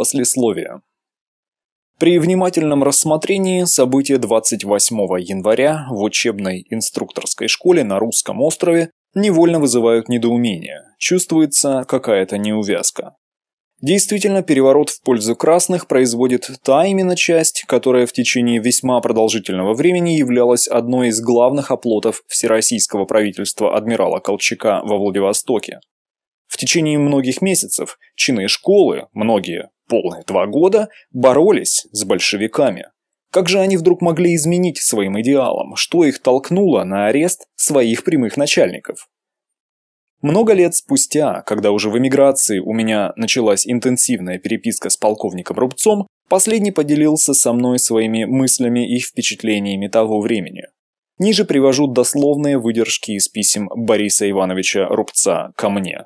Послесловие. При внимательном рассмотрении события 28 января в учебной инструкторской школе на русском острове невольно вызывают недоумение, чувствуется какая-то неувязка. Действительно, переворот в пользу красных производит та именно часть, которая в течение весьма продолжительного времени являлась одной из главных оплотов всероссийского правительства адмирала Колчака во Владивостоке. В течение многих месяцев чины школы, многие полные два года, боролись с большевиками. Как же они вдруг могли изменить своим идеалам? Что их толкнуло на арест своих прямых начальников? Много лет спустя, когда уже в эмиграции у меня началась интенсивная переписка с полковником Рубцом, последний поделился со мной своими мыслями и впечатлениями того времени. Ниже привожу дословные выдержки из писем Бориса Ивановича Рубца ко мне.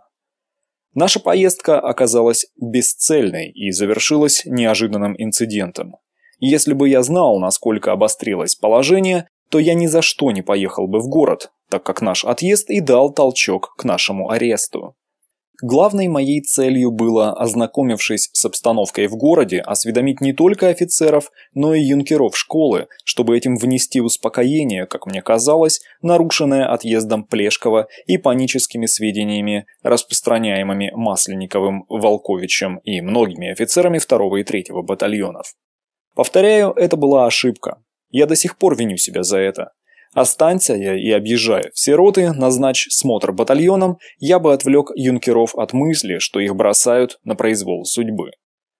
Наша поездка оказалась бесцельной и завершилась неожиданным инцидентом. Если бы я знал, насколько обострилось положение, то я ни за что не поехал бы в город, так как наш отъезд и дал толчок к нашему аресту. Главной моей целью было, ознакомившись с обстановкой в городе, осведомить не только офицеров, но и юнкеров школы, чтобы этим внести успокоение, как мне казалось, нарушенное отъездом Плешкова и паническими сведениями, распространяемыми Масленниковым, Волковичем и многими офицерами 2 и 3 батальонов. Повторяю, это была ошибка. Я до сих пор виню себя за это. Останься я и объезжая все роты, назначь смотр батальоном, я бы отвлек юнкеров от мысли, что их бросают на произвол судьбы.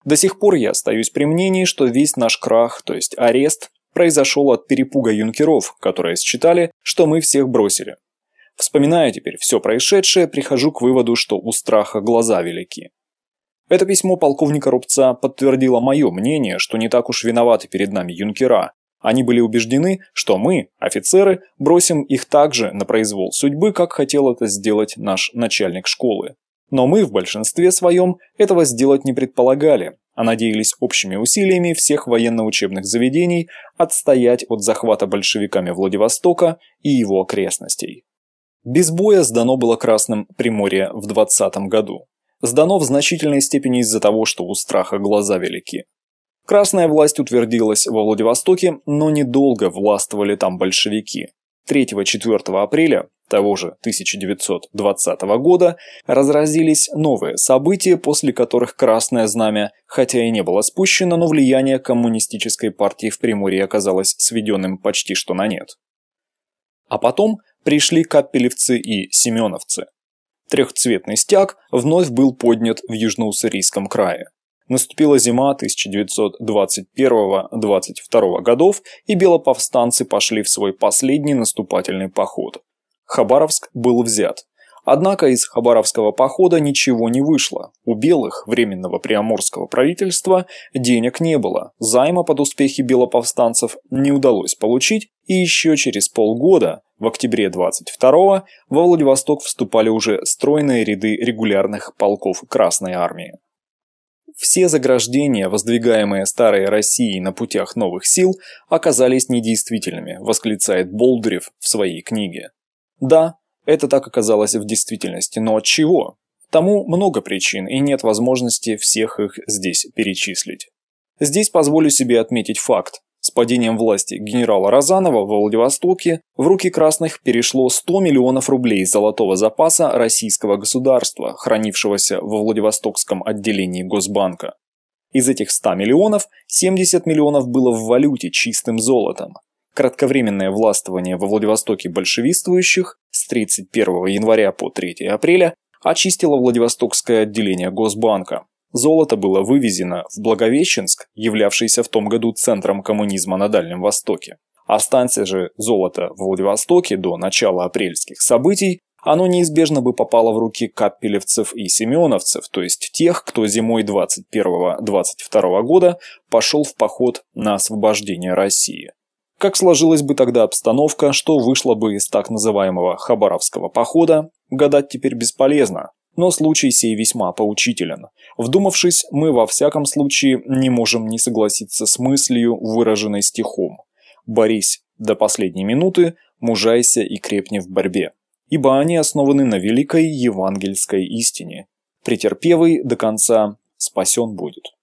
До сих пор я остаюсь при мнении, что весь наш крах, то есть арест, произошел от перепуга юнкеров, которые считали, что мы всех бросили. Вспоминая теперь все происшедшее, прихожу к выводу, что у страха глаза велики. Это письмо полковника Рубца подтвердило мое мнение, что не так уж виноваты перед нами юнкера, они были убеждены, что мы, офицеры, бросим их также на произвол судьбы, как хотел это сделать наш начальник школы. Но мы в большинстве своем этого сделать не предполагали, а надеялись общими усилиями всех военно-учебных заведений отстоять от захвата большевиками Владивостока и его окрестностей. Без боя сдано было Красным Приморье в 20 году. Сдано в значительной степени из-за того, что у страха глаза велики. Красная власть утвердилась во Владивостоке, но недолго властвовали там большевики. 3-4 апреля того же 1920 года разразились новые события, после которых Красное Знамя, хотя и не было спущено, но влияние коммунистической партии в Приморье оказалось сведенным почти что на нет. А потом пришли капелевцы и семеновцы. Трехцветный стяг вновь был поднят в Южноуссурийском крае. Наступила зима 1921-22 годов, и белоповстанцы пошли в свой последний наступательный поход. Хабаровск был взят. Однако из Хабаровского похода ничего не вышло. У белых временного приамурского правительства денег не было, займа под успехи белоповстанцев не удалось получить, и еще через полгода, в октябре 22-го, во Владивосток вступали уже стройные ряды регулярных полков Красной Армии. Все заграждения, воздвигаемые старой Россией на путях новых сил, оказались недействительными, восклицает Болдырев в своей книге. Да, это так оказалось в действительности, но от чего? Тому много причин, и нет возможности всех их здесь перечислить. Здесь позволю себе отметить факт. Падением власти генерала Розанова во Владивостоке в руки красных перешло 100 миллионов рублей золотого запаса российского государства, хранившегося во Владивостокском отделении Госбанка. Из этих 100 миллионов 70 миллионов было в валюте чистым золотом. Кратковременное властвование во Владивостоке большевистствующих с 31 января по 3 апреля очистило Владивостокское отделение Госбанка, Золото было вывезено в Благовещенск, являвшийся в том году центром коммунизма на Дальнем Востоке. Останься же золото в Владивостоке до начала апрельских событий, оно неизбежно бы попало в руки каппелевцев и семеновцев, то есть тех, кто зимой 21-22 года пошел в поход на освобождение России. Как сложилась бы тогда обстановка, что вышло бы из так называемого Хабаровского похода, гадать теперь бесполезно, но случай сей весьма поучителен. Вдумавшись, мы во всяком случае не можем не согласиться с мыслью, выраженной стихом. «Борись до последней минуты, мужайся и крепни в борьбе, ибо они основаны на великой евангельской истине. Претерпевый до конца спасен будет».